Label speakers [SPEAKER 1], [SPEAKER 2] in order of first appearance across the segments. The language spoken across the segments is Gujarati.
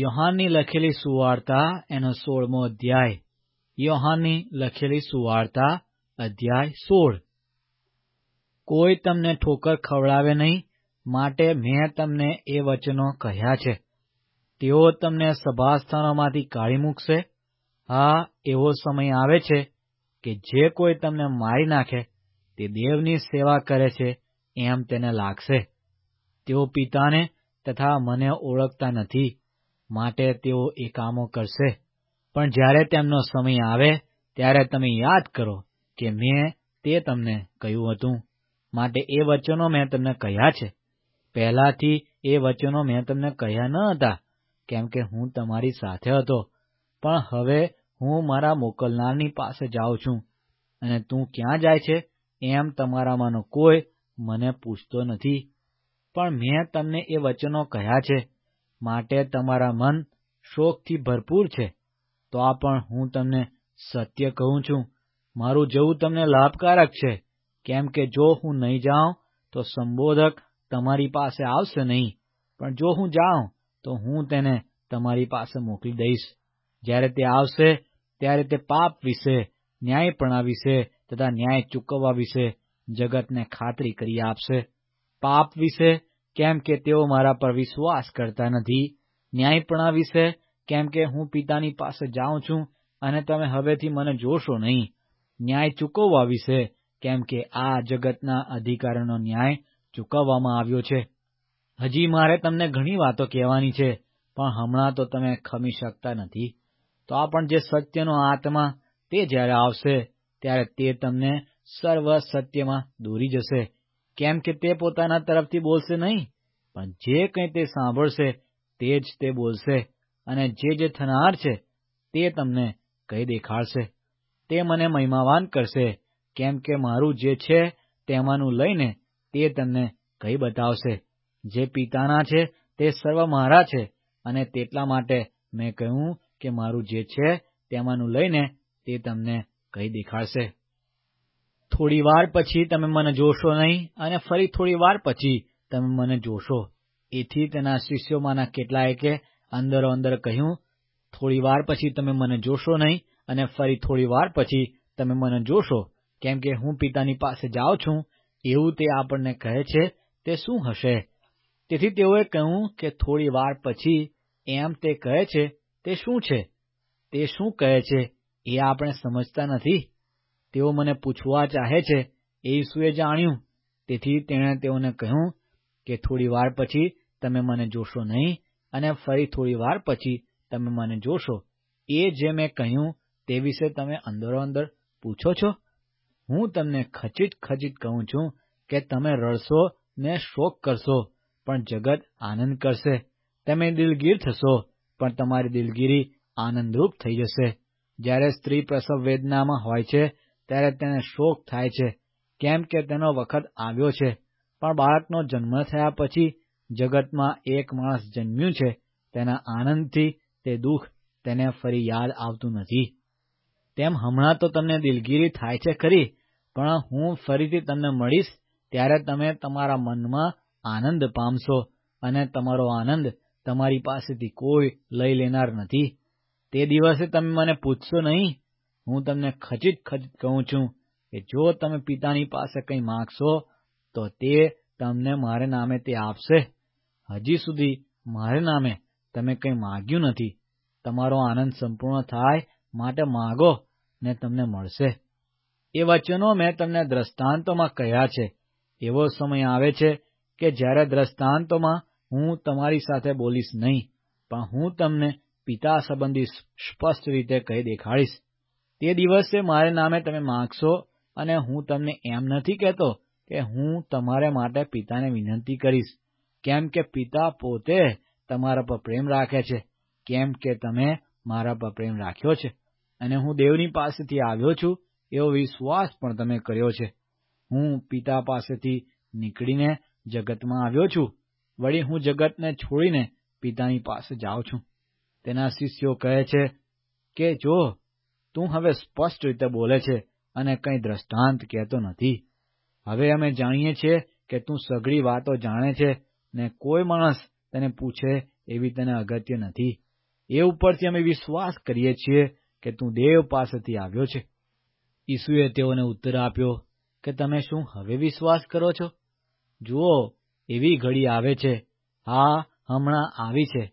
[SPEAKER 1] યોહાનની લખેલી સુવાર્તા એનો સોળમો અધ્યાય. યોહાનની લખેલી સુવાર્તા અધ્યાય સોળ. કોઈ તમને ઠોકર ખવડાવે નહીં, માટે મેં તમને એ વચનો કહ્યા છે. તેઓ તમને સભાસ્થાનોમાંથી કાઢી મૂકશે. હા, એવો સમય આવે છે કે જે કોઈ તમને મારી નાખે, તે દેવની સેવા કરે છે એમ તેને લાગશે. તેઓ પિતાને તથા મને ઓળખતા નથી. માટે તેઓ એ કામો કરશે. પણ જ્યારે તેમનો સમય આવે, ત્યારે તમે યાદ કરો કે મેં તે તમને કહ્યું હતું. માટે એ વચનો મેં તમને કહ્યા છે. પહેલાથી એ વચનો મેં તમને કહ્યા ન હતા, કેમ કે હું તમારી સાથે હતો. પણ હવે હું મારા મોકલનારની પાસે જાઉં છું અને તું ક્યાં જાય છે એમ તમારામાંનો કોઈ મને પૂછતો નથી. પણ મેં તમને એ વચનો કહ્યા છે. માટે તમારા મન શોકથી ભરપૂર છે, તો આ પણ હું તમને સત્ય કહું છું. મારું જવું તમને લાભકારક છે. કેમ કે જો હું નહીં જાઉં, તો સંબોધક તમારી પાસે આવશે નહીં. પણ જો હું જાઉં, તો હું તેને તમારી પાસે મોકલી દઈશ. જ્યારે તે આવશે, ત્યારે તે પાપ વિશે, ન્યાયપણા વિશે તથા ન્યાય ચૂકવવા વિશે જગતને ખાતરી કરી આપશે. પાપ વિશે કેમ કે તેઓ મારા પર વિશ્વાસ કરતા નથી. ન્યાયપણા વિશે, કેમ કે હું પિતાની પાસે જાઉં છું અને તમે હવેથી મને જોશો નહીં. ન્યાય ચૂકવવા વિશે, કેમ કે આ જગતના અધિકારીનો ન્યાય ચૂકવવામાં આવ્યો છે. હજી મારે તમને ઘણી વાતો કહેવાની છે, પણ હમણાં તો તમે ખમી શકતા નથી. તો આ પણ જે સત્યનો આત્મા તે જ્યારે આવશે, ત્યારે તે તમને સર્વ સત્યમાં દોરી જશે. કેમ કે તે પોતાના તરફથી બોલશે નહીં, પણ જે કંઈ તે સાંભળશે, તે જ તે બોલશે અને જે જે થનાર છે, તે તમને કહી દેખાડશે. તે મને મહિમાવાન કરશે, કેમ કે મારું જે છે, તેમાંનું લઈને તે તમને કહી બતાવશે. જે પિતાના છે, તે સર્વ મારા છે અને તેટલા માટે મેં કહ્યું કે મારું જે છે, તેમાંનું લઈને તે તમને કહી દેખાડશે. થોડી વાર પછી તમે મને જોશો નહીં અને ફરી થોડી વાર પછી તમે મને જોશો. એથી તેના શિષ્યોમાંના કેટલાયકે અંદરો અંદર કહ્યું થોડી વાર પછી તમે મને જોશો નહીં અને ફરી થોડી વાર પછી તમે મને જોશો. કેમ કે હું પિતાની પાસે જાઉં છું, એવું તે આપણને કહે છે, તે શું હશે? તેથી તેઓએ કહ્યું કે થોડી વાર પછી એમ તે કહે છે, તે શું છે? તે શું કહે છે? એ આપણે સમજતા નથી. તેઓ મને પૂછવા ચાહે છે એ ઈસુએ જાણ્યું. તેથી તેણે તેઓને કહ્યું કે થોડી વાર પછી તમે મને જોશો નહીં અને ફરી થોડી વાર પછી તમે મને જોશો. એ જે મેં કહ્યું તે વિશે તમે અંદરો અંદર પૂછો છો? હું તમને ખચીત ખચીત કહું છું કે તમે રડશો ને શોક કરશો, પણ જગત આનંદ કરશે. તમે દિલગીર થશો, પણ તમારી દિલગીરી આનંદરૂપ થઈ જશે. જ્યારે સ્ત્રી પ્રસવ વેદનામાં હોય છે ત્યારે તેને શોક થાય છે, કેમ કે તેનો વખત આવ્યો છે. પણ બાળકનો જન્મ થયા પછી જગતમાં એક માણસ જન્મ્યું છે, તેના આનંદથી તે દુઃખ તેને ફરી યાદ આવતું નથી. તેમ હમણાં તો તમને દિલગીરી થાય છે ખરી, પણ હું ફરીથી તમને મળીશ ત્યારે તમે તમારા મનમાં આનંદ પામશો અને તમારો આનંદ તમારી પાસેથી કોઈ લઈ લેનાર નથી. તે દિવસે તમે મને પૂછશો નહીં હું તમને ખચીત ખચીત કહું છું કે જો તમે પિતાની પાસે કંઈ માગશો, તો તે તમને મારે નામે તે આપશે. હજી સુધી મારે નામે તમે કંઈ માગ્યું નથી. તમારો આનંદ સંપૂર્ણ થાય માટે માગો ને તમને મળશે. એ વચનો મેં તમને દ્રષ્ટાંતોમાં કહ્યા છે. એવો સમય આવે છે કે જ્યારે દ્રષ્ટાંતોમાં હું તમારી સાથે બોલીશ નહીં, પણ હું તમને પિતા સંબંધી સ્પષ્ટ રીતે કહી દેખાડીશ. તે દિવસે મારે નામે તમે માગશો અને હું તમને એમ નથી કહેતો કે હું તમારે માટે પિતાને વિનંતી કરીશ. કેમ કે પિતા પોતે તમારા પર પ્રેમ રાખે છે. કેમ કે તમે મારા પર પ્રેમ રાખ્યો છે. અને હું દેવની પાસેથી આવ્યો છું, એવો વિશ્વાસ પણ તમે કર્યો છે. હું પિતા પાસેથી નીકળીને જગતમાં આવ્યો છું. વળી હું જગતને છોડીને પિતાની પાસે જાઉં છું. તેના શિષ્યો કહે છે કે જો તું હવે સ્પષ્ટ રીતે બોલે છે અને કંઈ દ્રષ્ટાંત કહેતો નથી. હવે અમે જાણીએ છીએ કે તું સઘળી વાતો જાણે છે ને કોઈ માણસ તને પૂછે એવી તને અગત્ય નથી. એ ઉપરથી અમે વિશ્વાસ કરીએ છીએ કે તું દેવ પાસેથી આવ્યો છે. ઈસુએ તેઓને ઉત્તર આપ્યો કે તમે શું હવે વિશ્વાસ કરો છો? જુઓ, એવી ઘડી આવે છે. હા, હમણાં આવી છે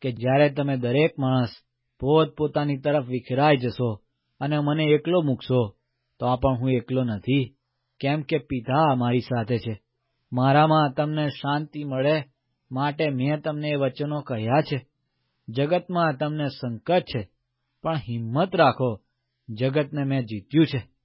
[SPEAKER 1] કે જ્યારે તમે દરેક માણસ પોત પોતાની તરફ વિખરાઈ જશો અને મને એકલો મૂકશો, તો પણ હું એકલો નથી. કેમ કે પિતા મારી સાથે છે. મારામાં તમને શાંતિ મળે માટે મેં તમને એ વચનો કહ્યા છે. જગતમાં તમને સંકટ છે, પણ હિંમત રાખો. જગતને મેં જીત્યું છે.